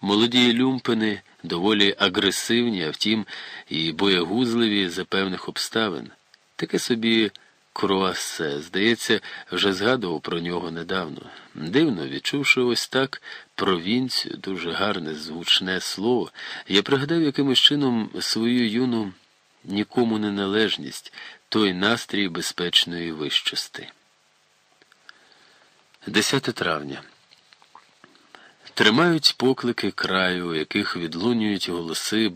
Молоді люмпини доволі агресивні, а втім, і боягузливі за певних обставин. Таке собі круасе, здається, вже згадував про нього недавно. Дивно, відчувши ось так провінцію, дуже гарне звучне слово, я пригадав якимось чином свою юну нікому не належність, той настрій безпечної вищости. 10 травня. Тримають поклики краю, яких відлунюють голоси,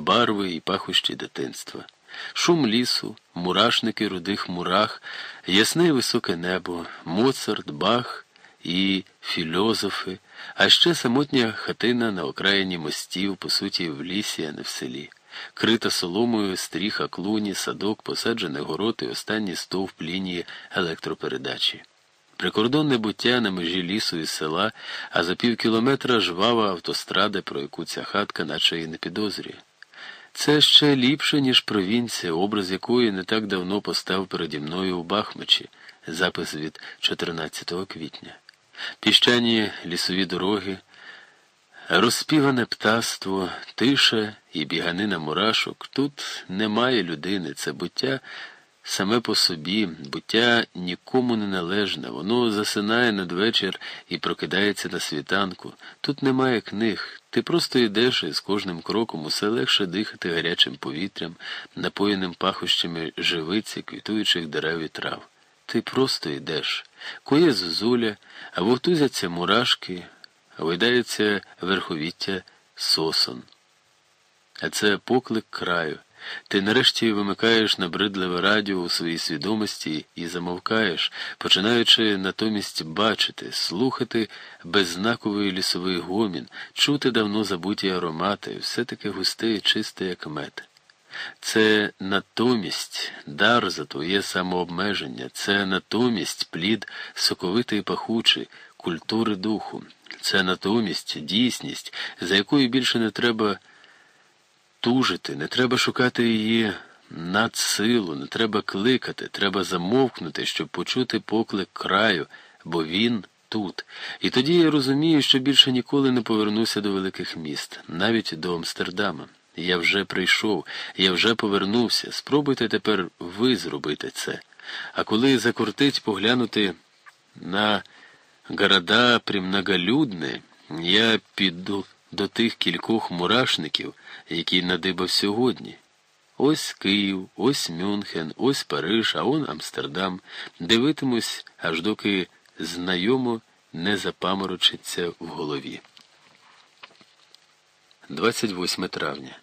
барви і пахощі дитинства, шум лісу, мурашники рудих мурах, ясне високе небо, Моцарт, Бах і філозофи, а ще самотня хатина на окраїні мостів, по суті, в лісі, а не в селі. Крита соломою, стріха клуні, садок, посаджений город і останній стовп лінії електропередачі. Прикордонне буття на межі лісу і села, а за пів кілометра жвава автострада, про яку ця хатка наче і не підозрює. Це ще ліпше, ніж провінція, образ якої не так давно постав переді мною у Бахмачі, запис від 14 квітня. Піщані лісові дороги, розпіване птаство, тиша і біганина мурашок. Тут немає людини, це буття саме по собі, буття нікому не належне, воно засинає надвечір і прокидається на світанку. Тут немає книг. Ти просто йдеш і з кожним кроком усе легше дихати гарячим повітрям, напоєним пахощами живиці, квітуючих дерев і трав. Ти просто йдеш, коє зозуля, а вовтузяться мурашки, а видається верховіття сосон. А це поклик краю. Ти нарешті вимикаєш набридливе радіо у своїй свідомості і замовкаєш, починаючи натомість бачити, слухати беззнаковий лісовий гомін, чути давно забуті аромати, все таки густе і чисте, як мед. Це натомість дар за твоє самообмеження, це натомість плід соковитий пахучий, культури духу, це натомість дійсність, за якою більше не треба тужити, не треба шукати її надсилу, не треба кликати, треба замовкнути, щоб почути поклик краю, бо він тут. І тоді я розумію, що більше ніколи не повернуся до великих міст, навіть до Амстердама. Я вже прийшов, я вже повернувся. Спробуйте тепер ви зробити це. А коли закортить поглянути на города примноголюдне, я піду до тих кількох мурашників, які надибав сьогодні. Ось Київ, ось Мюнхен, ось Париж, а он Амстердам. Дивитимусь, аж доки знайомо не запаморочиться в голові. 28 травня.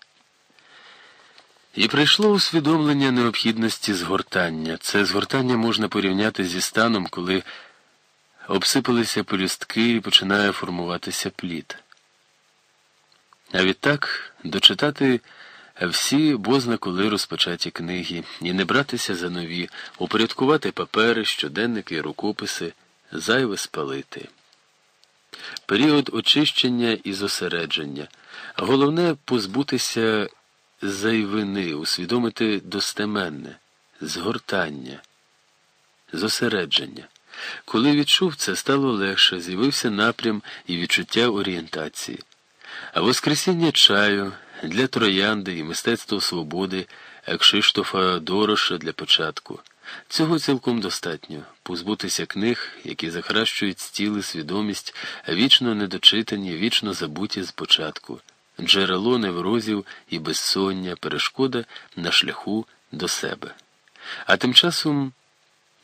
І прийшло усвідомлення необхідності згортання. Це згортання можна порівняти зі станом, коли обсипалися пелюстки і починає формуватися плід. А відтак дочитати всі коли розпочаті книги і не братися за нові, упорядкувати папери, щоденники рукописи, зайве спалити. Період очищення і зосередження. Головне позбутися зайвини, усвідомити достеменне, згортання, зосередження. Коли відчув це, стало легше, з'явився напрям і відчуття орієнтації. Воскресіння чаю для троянди і мистецтво свободи Кшиштофа Дороша для початку. Цього цілком достатньо позбутися книг, які захаращують стіли свідомість, вічно недочитані, вічно забуті з початку, джерело неврозів і безсоння, перешкода на шляху до себе. А тим часом.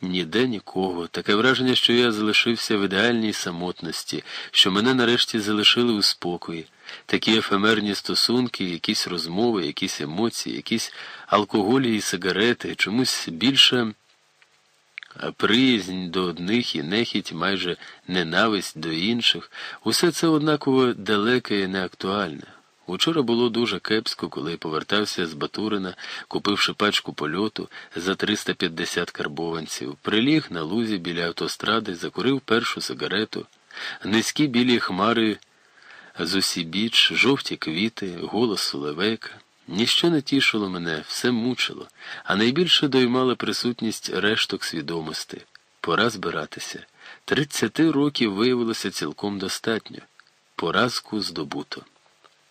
Ніде нікого, таке враження, що я залишився в ідеальній самотності, що мене нарешті залишили у спокої, такі ефемерні стосунки, якісь розмови, якісь емоції, якісь алкоголі і сигарети, чомусь більше приязнь до одних і нехіть, майже ненависть до інших, усе це однаково далеке і неактуальне. Учора було дуже кепсько, коли повертався з Батурина, купивши пачку польоту за 350 карбованців, приліг на лузі біля автостради, закурив першу сигарету, низькі білі хмари з усібіч, жовті квіти, голос Соловейка. Ніщо не тішило мене, все мучило, а найбільше доймала присутність решток свідомості. Пора збиратися. Тридцяти років виявилося цілком достатньо. поразку здобуто.